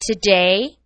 Today